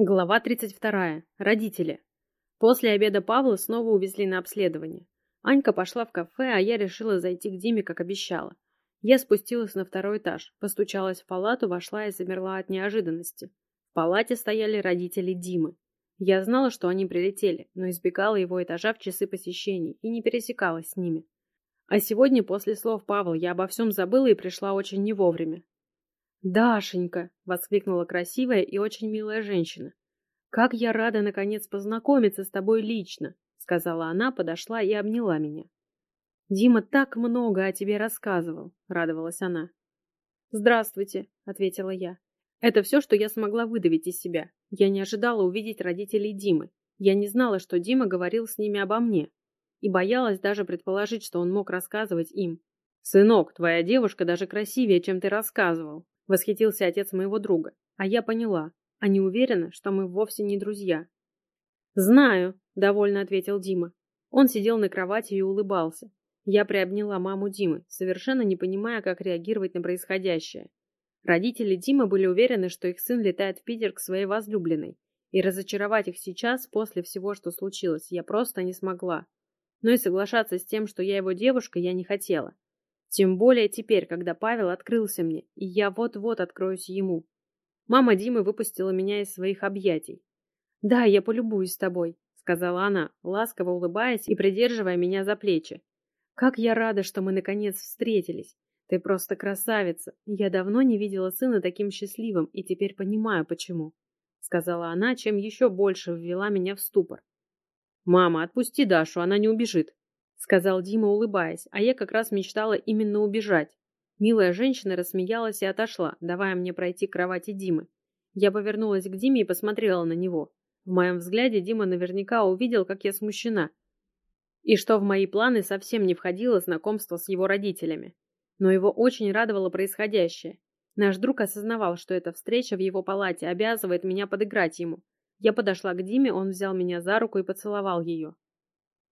Глава 32. Родители. После обеда Павла снова увезли на обследование. Анька пошла в кафе, а я решила зайти к Диме, как обещала. Я спустилась на второй этаж, постучалась в палату, вошла и замерла от неожиданности. В палате стояли родители Димы. Я знала, что они прилетели, но избегала его этажа в часы посещений и не пересекалась с ними. А сегодня, после слов Павла, я обо всем забыла и пришла очень не вовремя. «Дашенька!» — воскликнула красивая и очень милая женщина. «Как я рада, наконец, познакомиться с тобой лично!» — сказала она, подошла и обняла меня. «Дима так много о тебе рассказывал», — радовалась она. «Здравствуйте», — ответила я. «Это все, что я смогла выдавить из себя. Я не ожидала увидеть родителей Димы. Я не знала, что Дима говорил с ними обо мне. И боялась даже предположить, что он мог рассказывать им. «Сынок, твоя девушка даже красивее, чем ты рассказывал», Восхитился отец моего друга, а я поняла, не уверена, что мы вовсе не друзья. «Знаю», — довольно ответил Дима. Он сидел на кровати и улыбался. Я приобняла маму Димы, совершенно не понимая, как реагировать на происходящее. Родители Димы были уверены, что их сын летает в Питер к своей возлюбленной, и разочаровать их сейчас, после всего, что случилось, я просто не смогла. Но и соглашаться с тем, что я его девушка, я не хотела. Тем более теперь, когда Павел открылся мне, и я вот-вот откроюсь ему. Мама Димы выпустила меня из своих объятий. «Да, я полюбуюсь тобой», — сказала она, ласково улыбаясь и придерживая меня за плечи. «Как я рада, что мы наконец встретились. Ты просто красавица. Я давно не видела сына таким счастливым и теперь понимаю, почему», — сказала она, чем еще больше ввела меня в ступор. «Мама, отпусти Дашу, она не убежит», сказал Дима, улыбаясь, а я как раз мечтала именно убежать. Милая женщина рассмеялась и отошла, давая мне пройти к кровати Димы. Я повернулась к Диме и посмотрела на него. В моем взгляде Дима наверняка увидел, как я смущена. И что в мои планы совсем не входило знакомство с его родителями. Но его очень радовало происходящее. Наш друг осознавал, что эта встреча в его палате обязывает меня подыграть ему. Я подошла к Диме, он взял меня за руку и поцеловал ее.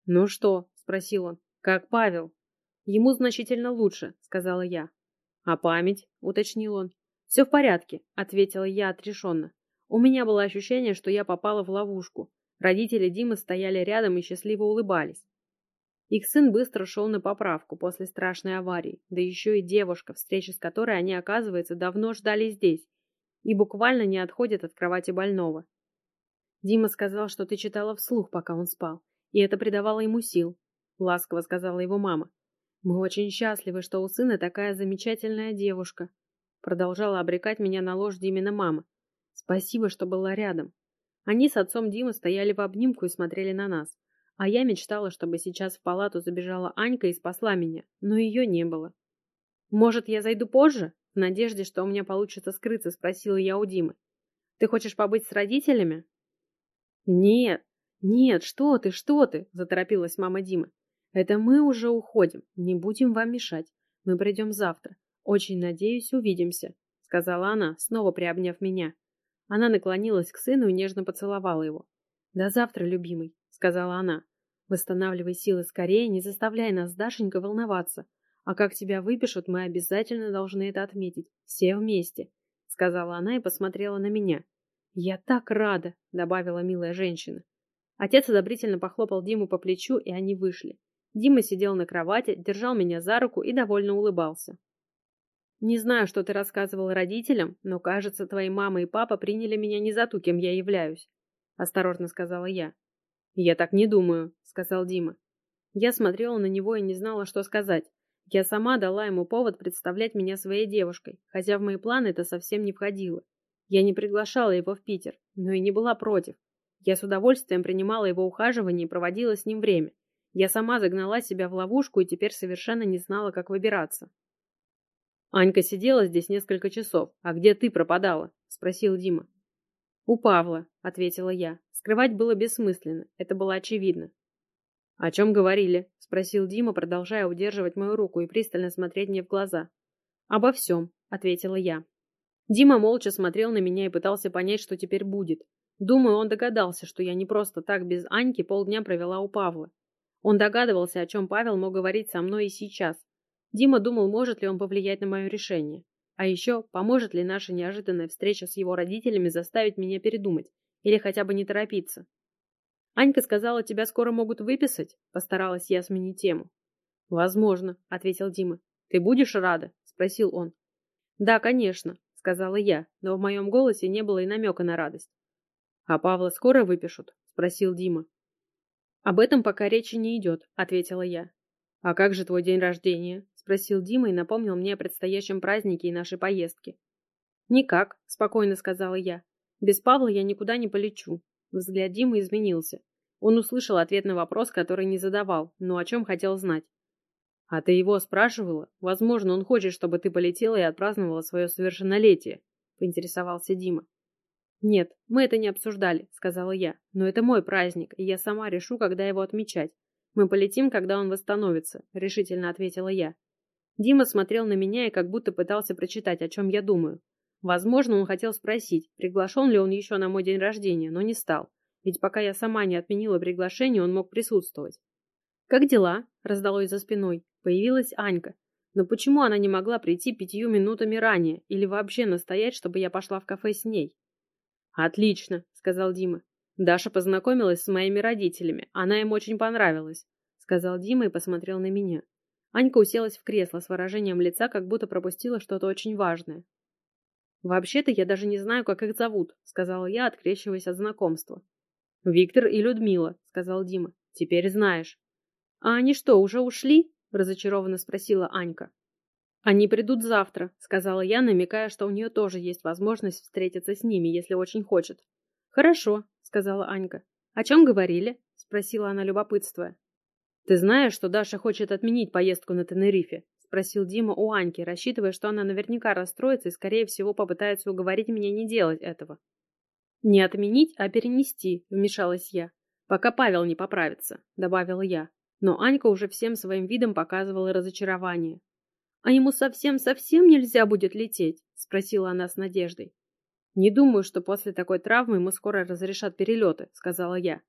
«Ну что?» Спросил он. Как Павел? Ему значительно лучше, сказала я. А память? уточнил он. Все в порядке, ответила я отрешенно. У меня было ощущение, что я попала в ловушку. Родители Димы стояли рядом и счастливо улыбались. Их сын быстро шел на поправку после страшной аварии, да еще и девушка, встречи с которой они, оказывается, давно ждали здесь и буквально не отходят от кровати больного. Дима сказал, что ты читала вслух, пока он спал, и это придавало ему сил. — ласково сказала его мама. «Мы очень счастливы, что у сына такая замечательная девушка», — продолжала обрекать меня на ложь Димина мама. «Спасибо, что была рядом». Они с отцом Димы стояли в обнимку и смотрели на нас. А я мечтала, чтобы сейчас в палату забежала Анька и спасла меня, но ее не было. «Может, я зайду позже?» В надежде, что у меня получится скрыться, спросила я у Димы. «Ты хочешь побыть с родителями?» «Нет, нет, что ты, что ты!» – заторопилась мама Димы. Это мы уже уходим, не будем вам мешать. Мы придем завтра. Очень надеюсь, увидимся, сказала она, снова приобняв меня. Она наклонилась к сыну и нежно поцеловала его. До завтра, любимый, сказала она. Восстанавливай силы скорее, не заставляй нас, Дашенька, волноваться. А как тебя выпишут, мы обязательно должны это отметить. Все вместе, сказала она и посмотрела на меня. Я так рада, добавила милая женщина. Отец одобрительно похлопал Диму по плечу, и они вышли. Дима сидел на кровати, держал меня за руку и довольно улыбался. «Не знаю, что ты рассказывал родителям, но, кажется, твои мама и папа приняли меня не за ту, кем я являюсь», — осторожно сказала я. «Я так не думаю», — сказал Дима. Я смотрела на него и не знала, что сказать. Я сама дала ему повод представлять меня своей девушкой, хотя в мои планы это совсем не входило. Я не приглашала его в Питер, но и не была против. Я с удовольствием принимала его ухаживание и проводила с ним время. Я сама загнала себя в ловушку и теперь совершенно не знала, как выбираться. Анька сидела здесь несколько часов. А где ты пропадала? спросил Дима. У Павла, ответила я. Скрывать было бессмысленно, это было очевидно. О чем говорили? спросил Дима, продолжая удерживать мою руку и пристально смотреть мне в глаза. Обо всем, ответила я. Дима молча смотрел на меня и пытался понять, что теперь будет. Думаю, он догадался, что я не просто так без Аньки полдня провела у Павла. Он догадывался, о чем Павел мог говорить со мной и сейчас. Дима думал, может ли он повлиять на мое решение. А еще, поможет ли наша неожиданная встреча с его родителями заставить меня передумать Или хотя бы не торопиться. Анька сказала, тебя скоро могут выписать? Постаралась я сменить тему. Возможно, ответил Дима. Ты будешь рада? Спросил он. Да, конечно, сказала я, но в моем голосе не было и намека на радость. А Павла скоро выпишут? Спросил Дима. Об этом пока речи не идет, ответила я. А как же твой день рождения? Спросил Дима и напомнил мне о предстоящем празднике и нашей поездке. Никак, спокойно сказала я. Без Павла я никуда не полечу. Взгляд Димы изменился. Он услышал ответ на вопрос, который не задавал, но о чем хотел знать. «А ты его спрашивала? Возможно, он хочет, чтобы ты полетела и отпраздновала свое совершеннолетие», — поинтересовался Дима. «Нет, мы это не обсуждали», — сказала я. «Но это мой праздник, и я сама решу, когда его отмечать. Мы полетим, когда он восстановится», — решительно ответила я. Дима смотрел на меня и как будто пытался прочитать, о чем я думаю. Возможно, он хотел спросить, приглашен ли он еще на мой день рождения, но не стал. Ведь пока я сама не отменила приглашение, он мог присутствовать. «Как дела?» – раздалось за спиной. Появилась Анька. Но почему она не могла прийти пятью минутами ранее или вообще настоять, чтобы я пошла в кафе с ней? «Отлично», — сказал Дима. «Даша познакомилась с моими родителями. Она им очень понравилась», — сказал Дима и посмотрел на меня. Анька уселась в кресло с выражением лица, как будто пропустила что-то очень важное. «Вообще-то я даже не знаю, как их зовут», — сказала я, открещиваясь от знакомства. «Виктор и Людмила», — сказал Дима. «Теперь знаешь». «А они что, уже ушли?» — разочарованно спросила Анька. «Они придут завтра», — сказала я, намекая, что у нее тоже есть возможность встретиться с ними, если очень хочет. «Хорошо», — сказала Анька. «О чем говорили?» — спросила она, любопытствуя. «Ты знаешь, что Даша хочет отменить поездку на Тенерифе?» — спросил Дима у Аньки, рассчитывая, что она наверняка расстроится и, скорее всего, попытается уговорить меня не делать этого. «Не отменить, а перенести», — вмешалась я. «Пока Павел не поправится», — добавила я. Но Анька уже всем своим видом показывала разочарование. «А ему совсем-совсем нельзя будет лететь?» — спросила она с надеждой. «Не думаю, что после такой травмы ему скоро разрешат перелеты», — сказала я.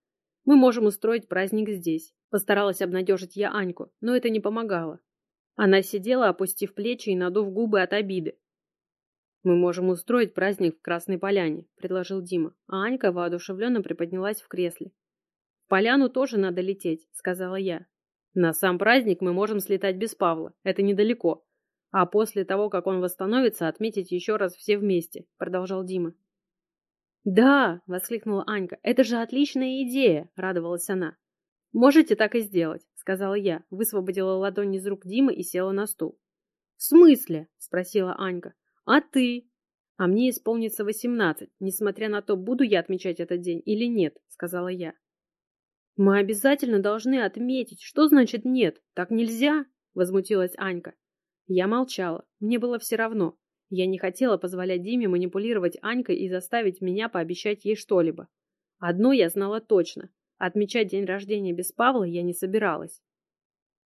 «Мы можем устроить праздник здесь», — постаралась обнадежить я Аньку, но это не помогало. Она сидела, опустив плечи и надув губы от обиды. «Мы можем устроить праздник в Красной Поляне», — предложил Дима, а Анька воодушевленно приподнялась в кресле. «В Поляну тоже надо лететь», — сказала я. «На сам праздник мы можем слетать без Павла, это недалеко. А после того, как он восстановится, отметить еще раз все вместе», — продолжал Дима. «Да!» — воскликнула Анька. «Это же отличная идея!» — радовалась она. «Можете так и сделать», — сказала я, высвободила ладонь из рук Димы и села на стул. «В смысле?» — спросила Анька. «А ты?» «А мне исполнится восемнадцать, несмотря на то, буду я отмечать этот день или нет», — сказала я. «Мы обязательно должны отметить. Что значит нет? Так нельзя?» — возмутилась Анька. Я молчала. Мне было все равно. Я не хотела позволять Диме манипулировать Анькой и заставить меня пообещать ей что-либо. Одно я знала точно. Отмечать день рождения без Павла я не собиралась.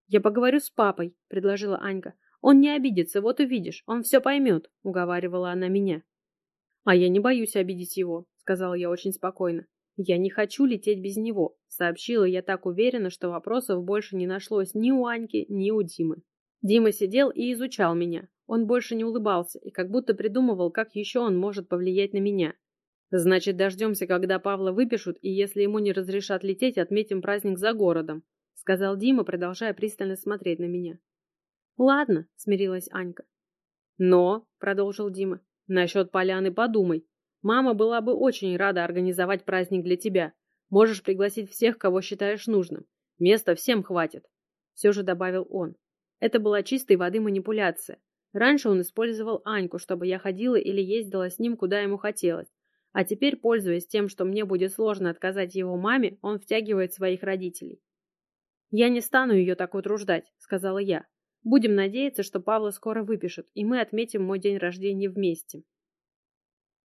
«Я поговорю с папой», — предложила Анька. «Он не обидится, вот увидишь, он все поймет», — уговаривала она меня. «А я не боюсь обидеть его», — сказала я очень спокойно. «Я не хочу лететь без него», — сообщила я так уверенно, что вопросов больше не нашлось ни у Аньки, ни у Димы. Дима сидел и изучал меня. Он больше не улыбался и как будто придумывал, как еще он может повлиять на меня. «Значит, дождемся, когда Павла выпишут, и если ему не разрешат лететь, отметим праздник за городом», — сказал Дима, продолжая пристально смотреть на меня. «Ладно», — смирилась Анька. «Но», — продолжил Дима, — «насчет поляны подумай. Мама была бы очень рада организовать праздник для тебя. Можешь пригласить всех, кого считаешь нужным. Места всем хватит. Все же добавил он. Это была чистой воды манипуляция. Раньше он использовал Аньку, чтобы я ходила или ездила с ним, куда ему хотелось. А теперь, пользуясь тем, что мне будет сложно отказать его маме, он втягивает своих родителей. «Я не стану ее так утруждать», — сказала я. «Будем надеяться, что Павла скоро выпишут, и мы отметим мой день рождения вместе».